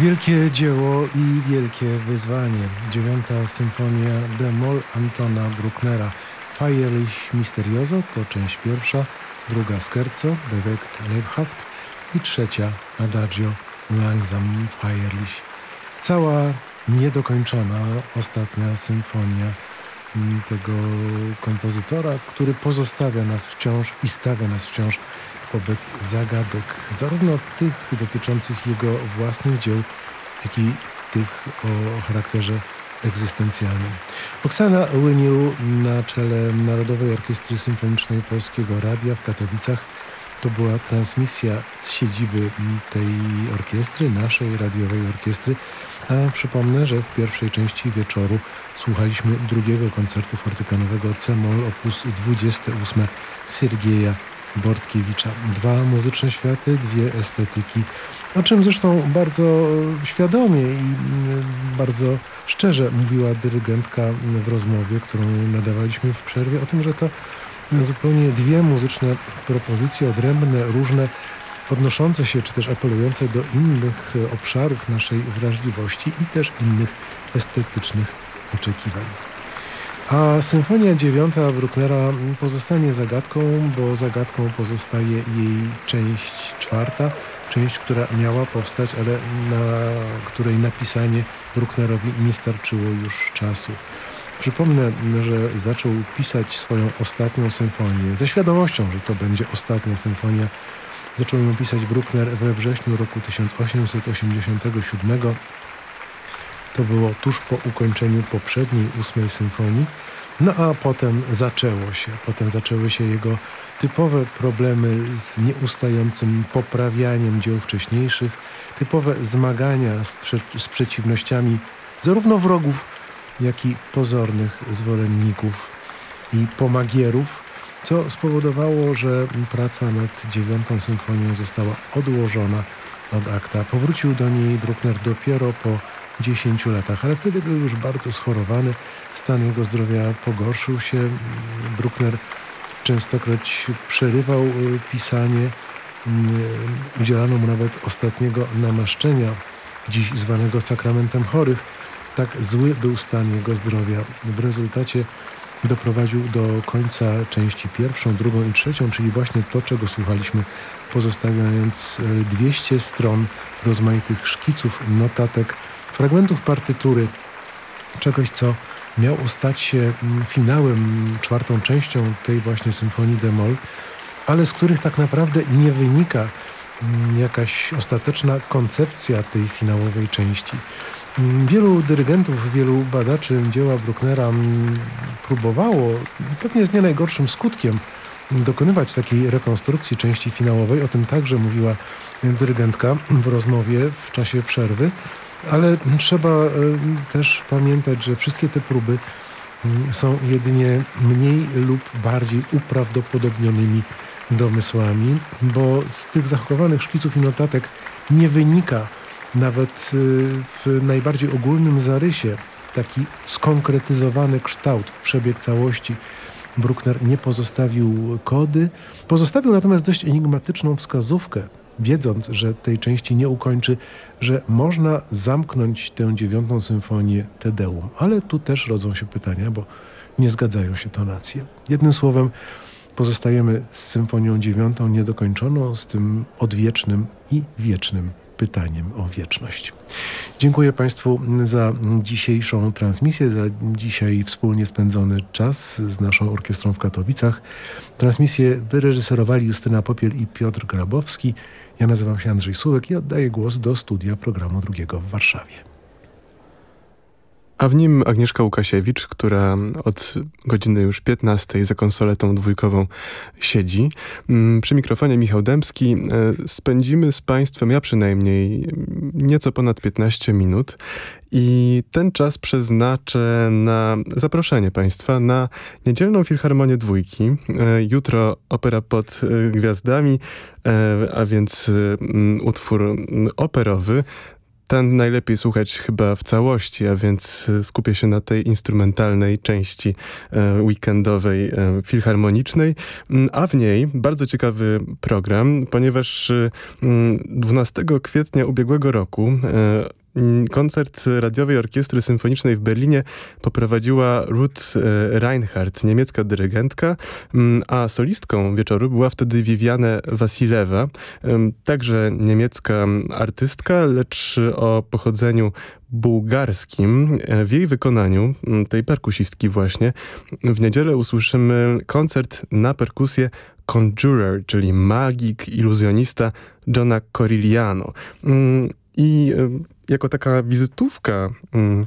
Wielkie dzieło i wielkie wyzwanie. Dziewiąta symfonia Demol Antona Brucknera. Feierlich Misterioso to część pierwsza, druga Scherzo, Bewegt Lebhaft i trzecia Adagio Langsam Feierlich. Cała niedokończona ostatnia symfonia mm, tego kompozytora, który pozostawia nas wciąż i stawia nas wciąż wobec zagadek, zarówno tych dotyczących jego własnych dzieł, jak i tych o charakterze egzystencjalnym. Oksana Łynił na czele Narodowej Orkiestry Symfonicznej Polskiego Radia w Katowicach to była transmisja z siedziby tej orkiestry, naszej radiowej orkiestry. A przypomnę, że w pierwszej części wieczoru słuchaliśmy drugiego koncertu fortepianowego C-moll op. 28 Siergieja Bortkiewicza. Dwa muzyczne światy, dwie estetyki, o czym zresztą bardzo świadomie i mm, bardzo szczerze mówiła dyrygentka w rozmowie, którą nadawaliśmy w przerwie, o tym, że to zupełnie dwie muzyczne propozycje, odrębne, różne, odnoszące się czy też apelujące do innych obszarów naszej wrażliwości i też innych estetycznych oczekiwań. A Symfonia dziewiąta Brucknera pozostanie zagadką, bo zagadką pozostaje jej część czwarta, część, która miała powstać, ale na której napisanie Brucknerowi nie starczyło już czasu. Przypomnę, że zaczął pisać swoją ostatnią symfonię ze świadomością, że to będzie ostatnia symfonia. Zaczął ją pisać Bruckner we wrześniu roku 1887 to było tuż po ukończeniu poprzedniej ósmej symfonii. No a potem zaczęło się. Potem zaczęły się jego typowe problemy z nieustającym poprawianiem dzieł wcześniejszych, typowe zmagania z, prze z przeciwnościami zarówno wrogów, jak i pozornych zwolenników i pomagierów, co spowodowało, że praca nad dziewiątą symfonią została odłożona od akta. Powrócił do niej Bruckner dopiero po 10 latach, ale wtedy był już bardzo schorowany, stan jego zdrowia pogorszył się. Bruckner częstokroć przerywał y, pisanie, y, udzielano mu nawet ostatniego namaszczenia, dziś zwanego sakramentem chorych. Tak zły był stan jego zdrowia. W rezultacie doprowadził do końca części pierwszą, drugą i trzecią, czyli właśnie to, czego słuchaliśmy, pozostawiając 200 y, stron rozmaitych szkiców, notatek, fragmentów partytury, czegoś, co miało stać się mm, finałem, czwartą częścią tej właśnie symfonii de Moll, ale z których tak naprawdę nie wynika mm, jakaś ostateczna koncepcja tej finałowej części. Mm, wielu dyrygentów, wielu badaczy dzieła Brucknera próbowało, pewnie z nie najgorszym skutkiem, dokonywać takiej rekonstrukcji części finałowej. O tym także mówiła dyrygentka w rozmowie w czasie przerwy. Ale trzeba e, też pamiętać, że wszystkie te próby mm, są jedynie mniej lub bardziej uprawdopodobnionymi domysłami, bo z tych zachowanych szkiców i notatek nie wynika nawet e, w najbardziej ogólnym zarysie taki skonkretyzowany kształt, przebieg całości. Bruckner nie pozostawił kody, pozostawił natomiast dość enigmatyczną wskazówkę wiedząc, że tej części nie ukończy, że można zamknąć tę dziewiątą symfonię Tedeum. Ale tu też rodzą się pytania, bo nie zgadzają się tonacje. Jednym słowem, pozostajemy z symfonią dziewiątą niedokończoną, z tym odwiecznym i wiecznym pytaniem o wieczność. Dziękuję Państwu za dzisiejszą transmisję, za dzisiaj wspólnie spędzony czas z naszą orkiestrą w Katowicach. Transmisję wyreżyserowali Justyna Popiel i Piotr Grabowski. Ja nazywam się Andrzej Sułek i oddaję głos do studia programu drugiego w Warszawie. A w nim Agnieszka Łukasiewicz, która od godziny już 15 za konsoletą dwójkową siedzi. Mm, przy mikrofonie Michał Dębski. E, spędzimy z Państwem, ja przynajmniej, nieco ponad 15 minut i ten czas przeznaczę na zaproszenie Państwa na niedzielną Filharmonię Dwójki. E, jutro opera pod gwiazdami, e, a więc mm, utwór operowy ten najlepiej słuchać chyba w całości, a więc skupię się na tej instrumentalnej części weekendowej, filharmonicznej, mm, a w niej bardzo ciekawy program, ponieważ 12 kwietnia ubiegłego roku Mm, koncert Radiowej Orkiestry Symfonicznej w Berlinie poprowadziła Ruth e, Reinhardt, niemiecka dyrygentka, mm, a solistką wieczoru była wtedy Viviane Wasilewa, także niemiecka artystka, lecz o pochodzeniu bułgarskim. E, w jej wykonaniu, mm, tej perkusistki właśnie, w niedzielę usłyszymy koncert na perkusję Conjurer, czyli magik, iluzjonista Johna Corigliano. I jako taka wizytówka mm,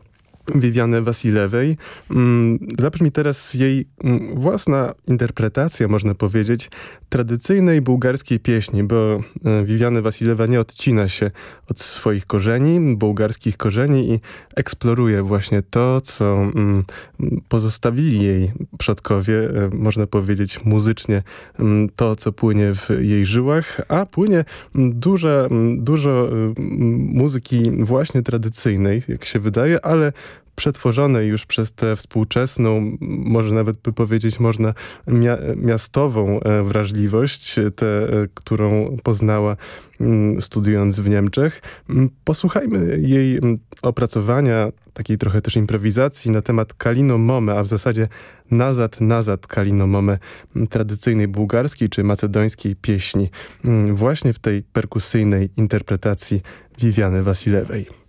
Viviany Wasilewej. Mm, zabrzmi teraz jej mm, własna interpretacja, można powiedzieć, tradycyjnej bułgarskiej pieśni, bo e, Viviana Wasilewa nie odcina się od swoich korzeni, bułgarskich korzeni i eksploruje właśnie to, co mm, pozostawili jej przodkowie, e, można powiedzieć muzycznie, to, co płynie w jej żyłach, a płynie dużo, dużo e, muzyki właśnie tradycyjnej, jak się wydaje, ale przetworzonej już przez tę współczesną, może nawet by powiedzieć można mia miastową e, wrażliwość, tę, e, którą poznała studiując w Niemczech. Posłuchajmy jej opracowania, takiej trochę też improwizacji na temat Kalino Mome, a w zasadzie nazad, nazad Kalino Mome, tradycyjnej bułgarskiej czy macedońskiej pieśni, właśnie w tej perkusyjnej interpretacji Viviany Wasilewej.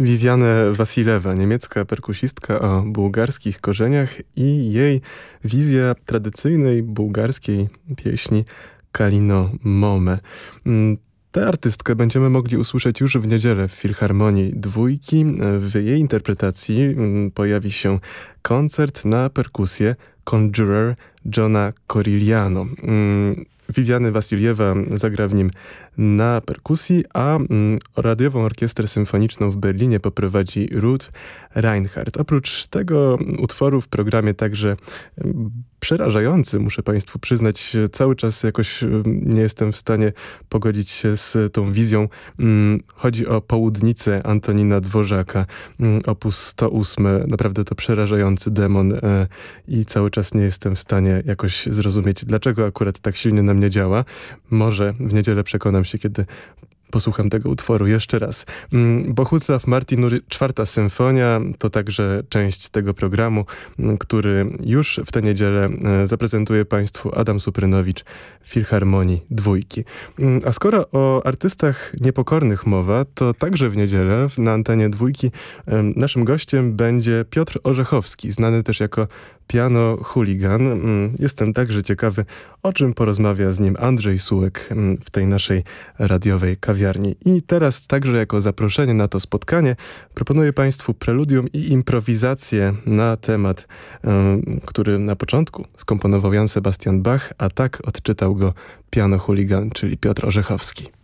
Viviane Wasilewa, niemiecka perkusistka o bułgarskich korzeniach i jej wizja tradycyjnej bułgarskiej pieśni Kalino Mome. Mm, tę artystkę będziemy mogli usłyszeć już w niedzielę w Filharmonii Dwójki. W jej interpretacji mm, pojawi się koncert na perkusję Conjurer Johna Corigliano. Viviany Wasiliewa zagra w nim na perkusji, a mm, radiową orkiestrę symfoniczną w Berlinie poprowadzi Ruth Reinhardt. Oprócz tego utworu w programie także mm, przerażający, muszę Państwu przyznać, cały czas jakoś mm, nie jestem w stanie pogodzić się z tą wizją. Chodzi o Południcę Antonina Dworzaka, opus 108. Naprawdę to przerażający demon e, i cały czas nie jestem w stanie jakoś zrozumieć, dlaczego akurat tak silnie na mnie działa. Może w niedzielę przekonam się, kiedy posłucham tego utworu jeszcze raz. Mm, Bohusław Martinur, czwarta symfonia, to także część tego programu, mm, który już w tę niedzielę e, zaprezentuje Państwu Adam Suprynowicz Filharmonii Dwójki. Mm, a skoro o artystach niepokornych mowa, to także w niedzielę na antenie Dwójki naszym gościem będzie Piotr Orzechowski, znany też jako piano Hooligan. Jestem także ciekawy, o czym porozmawia z nim Andrzej Sułek w tej naszej radiowej kawiarni. I teraz także jako zaproszenie na to spotkanie proponuję Państwu preludium i improwizację na temat, który na początku skomponował Jan Sebastian Bach, a tak odczytał go piano Hooligan, czyli Piotr Orzechowski.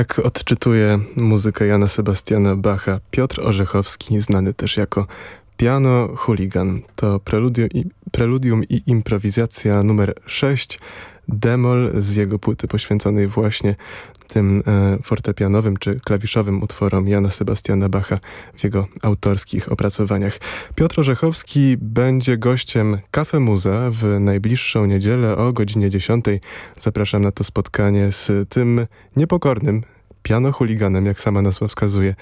Tak odczytuje muzykę Jana Sebastiana Bacha Piotr Orzechowski, znany też jako Piano Hooligan. To preludium i, preludium i improwizacja numer 6, demol z jego płyty poświęconej właśnie tym e, fortepianowym czy klawiszowym utworom Jana Sebastiana Bacha w jego autorskich opracowaniach. Piotr Orzechowski będzie gościem Cafe Muza w najbliższą niedzielę o godzinie 10. Zapraszam na to spotkanie z tym niepokornym piano chuliganem, jak sama nazwa wskazuje,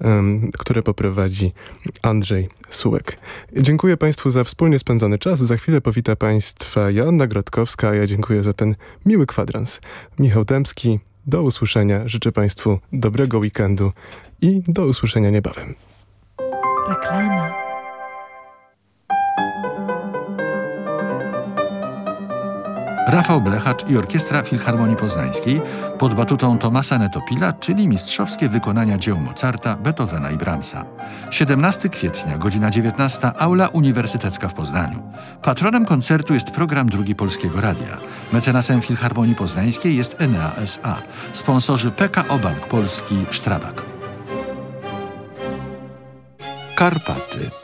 um, które poprowadzi Andrzej Sułek. Dziękuję Państwu za wspólnie spędzony czas. Za chwilę powita Państwa Joanna Grodkowska, a ja dziękuję za ten miły kwadrans. Michał Dębski, do usłyszenia. Życzę Państwu dobrego weekendu i do usłyszenia niebawem. Rafał Blechacz i Orkiestra Filharmonii Poznańskiej pod batutą Tomasa Netopila, czyli mistrzowskie wykonania dzieł Mozarta, Beethovena i Brahmsa. 17 kwietnia, godzina 19, Aula Uniwersytecka w Poznaniu. Patronem koncertu jest program Drugi Polskiego Radia. Mecenasem Filharmonii Poznańskiej jest Enea S.A. Sponsorzy PKO Bank Polski Sztrabak. Karpaty.